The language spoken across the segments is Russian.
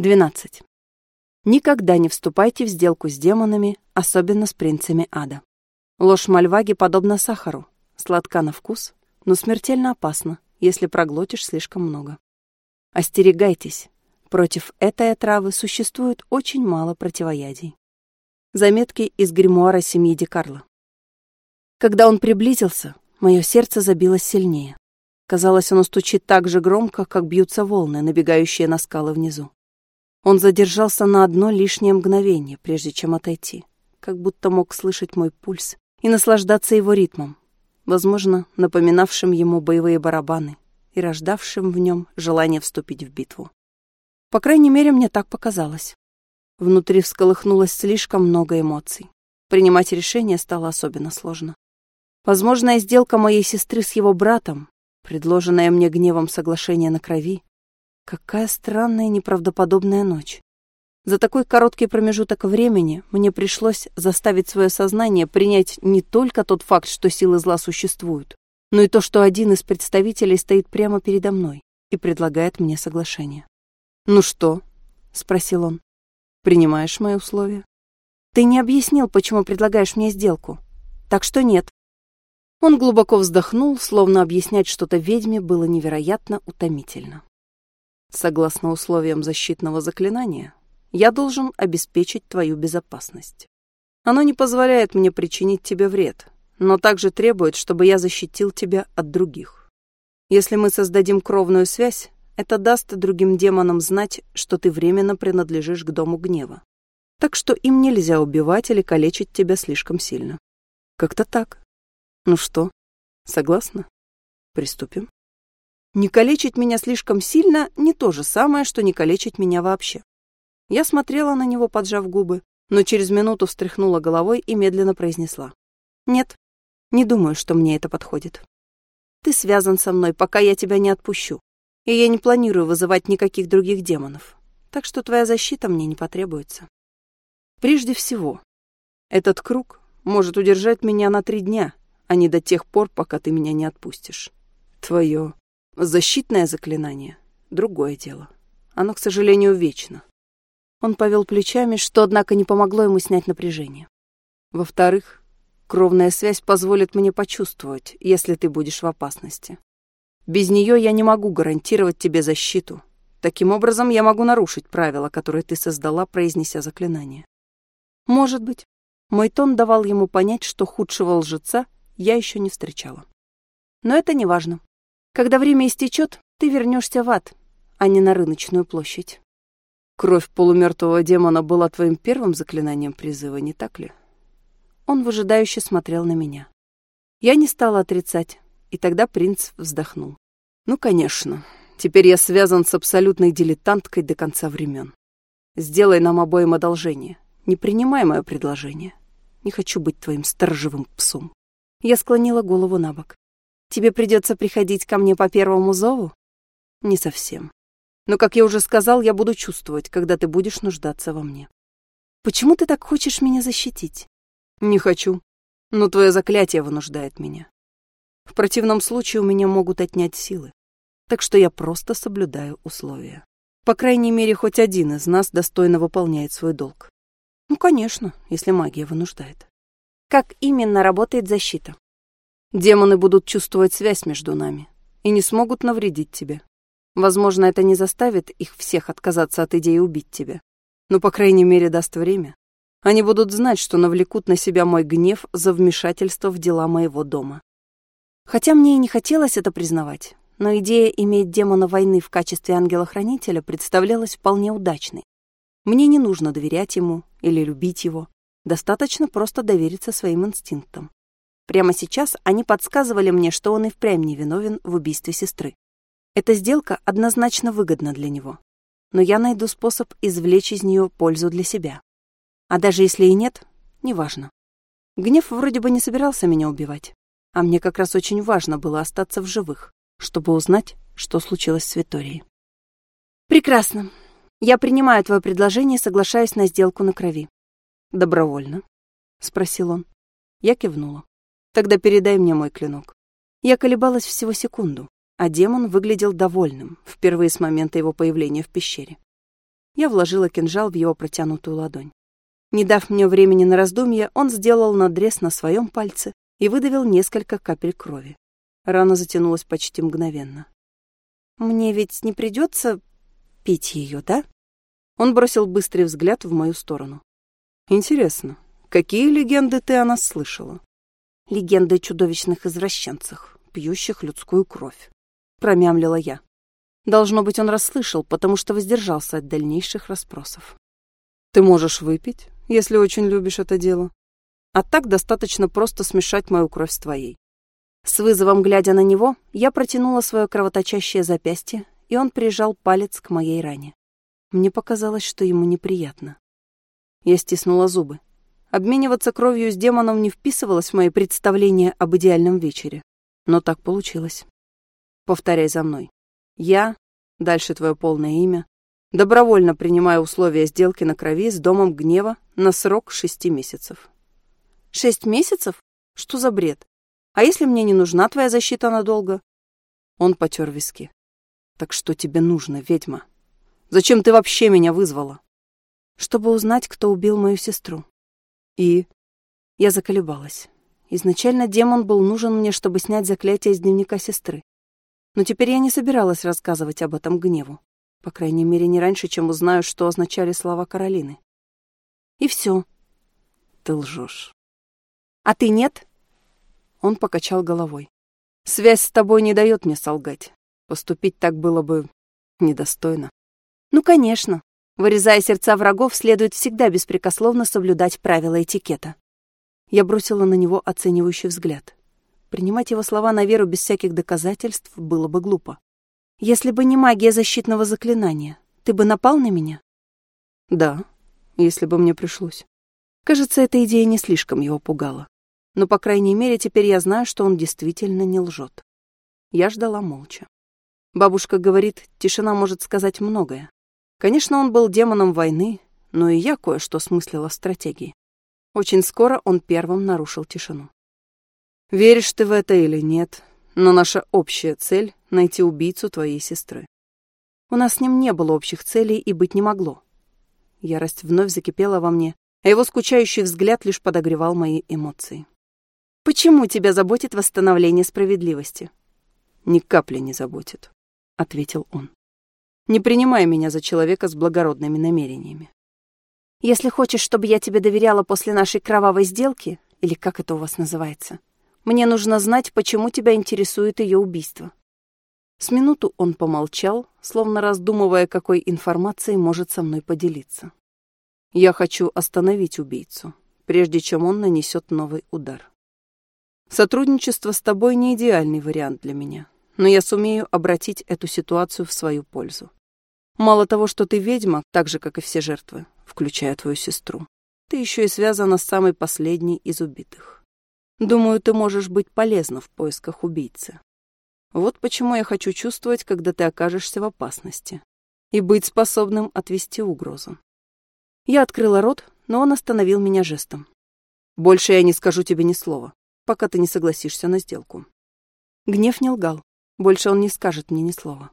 12. Никогда не вступайте в сделку с демонами, особенно с принцами ада. Ложь Мальваги подобна сахару, сладка на вкус, но смертельно опасна, если проглотишь слишком много. Остерегайтесь, против этой отравы существует очень мало противоядий. Заметки из гримуара семьи Ди Карло. Когда он приблизился, мое сердце забилось сильнее. Казалось, оно стучит так же громко, как бьются волны, набегающие на скалы внизу. Он задержался на одно лишнее мгновение, прежде чем отойти, как будто мог слышать мой пульс и наслаждаться его ритмом, возможно, напоминавшим ему боевые барабаны и рождавшим в нем желание вступить в битву. По крайней мере, мне так показалось. Внутри всколыхнулось слишком много эмоций. Принимать решение стало особенно сложно. Возможная сделка моей сестры с его братом, предложенное мне гневом соглашение на крови, Какая странная неправдоподобная ночь. За такой короткий промежуток времени мне пришлось заставить свое сознание принять не только тот факт, что силы зла существуют, но и то, что один из представителей стоит прямо передо мной и предлагает мне соглашение. «Ну что?» — спросил он. «Принимаешь мои условия?» «Ты не объяснил, почему предлагаешь мне сделку. Так что нет». Он глубоко вздохнул, словно объяснять что-то ведьме было невероятно утомительно. Согласно условиям защитного заклинания, я должен обеспечить твою безопасность. Оно не позволяет мне причинить тебе вред, но также требует, чтобы я защитил тебя от других. Если мы создадим кровную связь, это даст другим демонам знать, что ты временно принадлежишь к Дому Гнева. Так что им нельзя убивать или калечить тебя слишком сильно. Как-то так. Ну что, согласна? Приступим. Не калечить меня слишком сильно — не то же самое, что не калечить меня вообще. Я смотрела на него, поджав губы, но через минуту встряхнула головой и медленно произнесла. «Нет, не думаю, что мне это подходит. Ты связан со мной, пока я тебя не отпущу, и я не планирую вызывать никаких других демонов, так что твоя защита мне не потребуется. Прежде всего, этот круг может удержать меня на три дня, а не до тех пор, пока ты меня не отпустишь. Твое Защитное заклинание — другое дело. Оно, к сожалению, вечно. Он повел плечами, что, однако, не помогло ему снять напряжение. Во-вторых, кровная связь позволит мне почувствовать, если ты будешь в опасности. Без нее я не могу гарантировать тебе защиту. Таким образом, я могу нарушить правила, которые ты создала, произнеся заклинание. Может быть. Мой тон давал ему понять, что худшего лжеца я еще не встречала. Но это не важно. Когда время истечет, ты вернешься в ад, а не на рыночную площадь. Кровь полумертвого демона была твоим первым заклинанием призыва, не так ли? Он выжидающе смотрел на меня. Я не стала отрицать, и тогда принц вздохнул. Ну, конечно, теперь я связан с абсолютной дилетанткой до конца времен. Сделай нам обоим одолжение. Не принимай мое предложение. Не хочу быть твоим сторожевым псом. Я склонила голову на бок. Тебе придется приходить ко мне по первому зову? Не совсем. Но, как я уже сказал, я буду чувствовать, когда ты будешь нуждаться во мне. Почему ты так хочешь меня защитить? Не хочу. Но твое заклятие вынуждает меня. В противном случае у меня могут отнять силы. Так что я просто соблюдаю условия. По крайней мере, хоть один из нас достойно выполняет свой долг. Ну, конечно, если магия вынуждает. Как именно работает защита? Демоны будут чувствовать связь между нами и не смогут навредить тебе. Возможно, это не заставит их всех отказаться от идеи убить тебя, но, по крайней мере, даст время. Они будут знать, что навлекут на себя мой гнев за вмешательство в дела моего дома. Хотя мне и не хотелось это признавать, но идея иметь демона войны в качестве ангела-хранителя представлялась вполне удачной. Мне не нужно доверять ему или любить его, достаточно просто довериться своим инстинктам. Прямо сейчас они подсказывали мне, что он и впрямь не виновен в убийстве сестры. Эта сделка однозначно выгодна для него. Но я найду способ извлечь из нее пользу для себя. А даже если и нет, неважно. Гнев вроде бы не собирался меня убивать. А мне как раз очень важно было остаться в живых, чтобы узнать, что случилось с Виторией. «Прекрасно. Я принимаю твое предложение и соглашаюсь на сделку на крови». «Добровольно?» — спросил он. Я кивнула. Тогда передай мне мой клинок. Я колебалась всего секунду, а демон выглядел довольным, впервые с момента его появления в пещере. Я вложила кинжал в его протянутую ладонь. Не дав мне времени на раздумье, он сделал надрез на своем пальце и выдавил несколько капель крови. Рана затянулась почти мгновенно. «Мне ведь не придется пить ее, да?» Он бросил быстрый взгляд в мою сторону. «Интересно, какие легенды ты о нас слышала?» «Легенды о чудовищных извращенцах, пьющих людскую кровь», — промямлила я. Должно быть, он расслышал, потому что воздержался от дальнейших расспросов. «Ты можешь выпить, если очень любишь это дело. А так достаточно просто смешать мою кровь с твоей». С вызовом глядя на него, я протянула свое кровоточащее запястье, и он прижал палец к моей ране. Мне показалось, что ему неприятно. Я стиснула зубы. Обмениваться кровью с демоном не вписывалось в мои представления об идеальном вечере. Но так получилось. Повторяй за мной. Я, дальше твое полное имя, добровольно принимаю условия сделки на крови с Домом Гнева на срок шести месяцев. Шесть месяцев? Что за бред? А если мне не нужна твоя защита надолго? Он потер виски. Так что тебе нужно, ведьма? Зачем ты вообще меня вызвала? Чтобы узнать, кто убил мою сестру. И? Я заколебалась. Изначально демон был нужен мне, чтобы снять заклятие из дневника сестры. Но теперь я не собиралась рассказывать об этом гневу. По крайней мере, не раньше, чем узнаю, что означали слова Каролины. И все. Ты лжешь. А ты нет? Он покачал головой. Связь с тобой не дает мне солгать. Поступить так было бы недостойно. Ну, конечно. Вырезая сердца врагов, следует всегда беспрекословно соблюдать правила этикета. Я бросила на него оценивающий взгляд. Принимать его слова на веру без всяких доказательств было бы глупо. Если бы не магия защитного заклинания, ты бы напал на меня? Да, если бы мне пришлось. Кажется, эта идея не слишком его пугала. Но, по крайней мере, теперь я знаю, что он действительно не лжет. Я ждала молча. Бабушка говорит, тишина может сказать многое. Конечно, он был демоном войны, но и я кое-что смыслила в стратегии. Очень скоро он первым нарушил тишину. Веришь ты в это или нет, но наша общая цель — найти убийцу твоей сестры. У нас с ним не было общих целей и быть не могло. Ярость вновь закипела во мне, а его скучающий взгляд лишь подогревал мои эмоции. Почему тебя заботит восстановление справедливости? Ни капли не заботит, ответил он. Не принимай меня за человека с благородными намерениями. Если хочешь, чтобы я тебе доверяла после нашей кровавой сделки, или как это у вас называется, мне нужно знать, почему тебя интересует ее убийство. С минуту он помолчал, словно раздумывая, какой информацией может со мной поделиться. Я хочу остановить убийцу, прежде чем он нанесет новый удар. Сотрудничество с тобой не идеальный вариант для меня, но я сумею обратить эту ситуацию в свою пользу. Мало того, что ты ведьма, так же, как и все жертвы, включая твою сестру, ты еще и связана с самой последней из убитых. Думаю, ты можешь быть полезна в поисках убийцы. Вот почему я хочу чувствовать, когда ты окажешься в опасности, и быть способным отвести угрозу. Я открыла рот, но он остановил меня жестом. Больше я не скажу тебе ни слова пока ты не согласишься на сделку. Гнев не лгал. Больше он не скажет мне ни слова.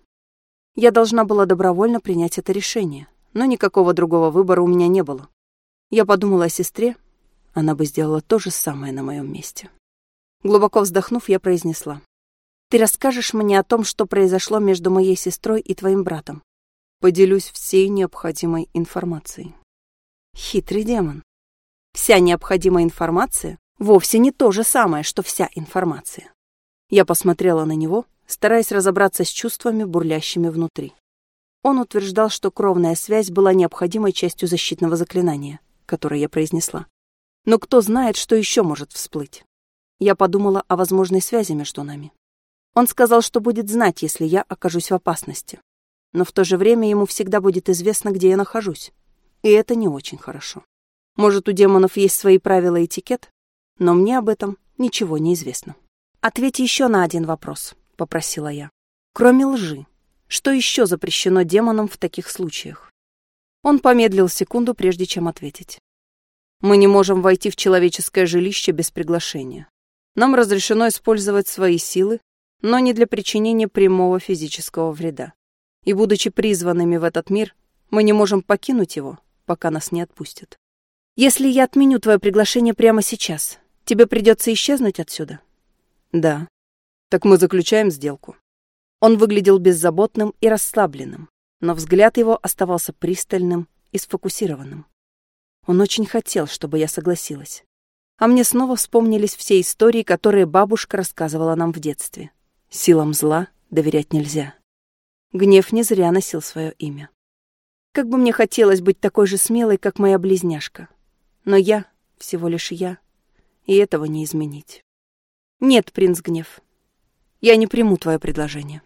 Я должна была добровольно принять это решение, но никакого другого выбора у меня не было. Я подумала о сестре, она бы сделала то же самое на моем месте. Глубоко вздохнув, я произнесла. «Ты расскажешь мне о том, что произошло между моей сестрой и твоим братом. Поделюсь всей необходимой информацией». Хитрый демон. Вся необходимая информация вовсе не то же самое, что вся информация. Я посмотрела на него, стараясь разобраться с чувствами, бурлящими внутри. Он утверждал, что кровная связь была необходимой частью защитного заклинания, которое я произнесла. Но кто знает, что еще может всплыть? Я подумала о возможной связи между нами. Он сказал, что будет знать, если я окажусь в опасности. Но в то же время ему всегда будет известно, где я нахожусь. И это не очень хорошо. Может, у демонов есть свои правила и этикет, но мне об этом ничего не известно. «Ответь еще на один вопрос», — попросила я. «Кроме лжи, что еще запрещено демонам в таких случаях?» Он помедлил секунду, прежде чем ответить. «Мы не можем войти в человеческое жилище без приглашения. Нам разрешено использовать свои силы, но не для причинения прямого физического вреда. И будучи призванными в этот мир, Мы не можем покинуть его, пока нас не отпустят. Если я отменю твое приглашение прямо сейчас, тебе придется исчезнуть отсюда? Да. Так мы заключаем сделку. Он выглядел беззаботным и расслабленным, но взгляд его оставался пристальным и сфокусированным. Он очень хотел, чтобы я согласилась. А мне снова вспомнились все истории, которые бабушка рассказывала нам в детстве. Силам зла доверять нельзя. Гнев не зря носил свое имя. Как бы мне хотелось быть такой же смелой, как моя близняшка. Но я всего лишь я, и этого не изменить. Нет, принц Гнев, я не приму твое предложение.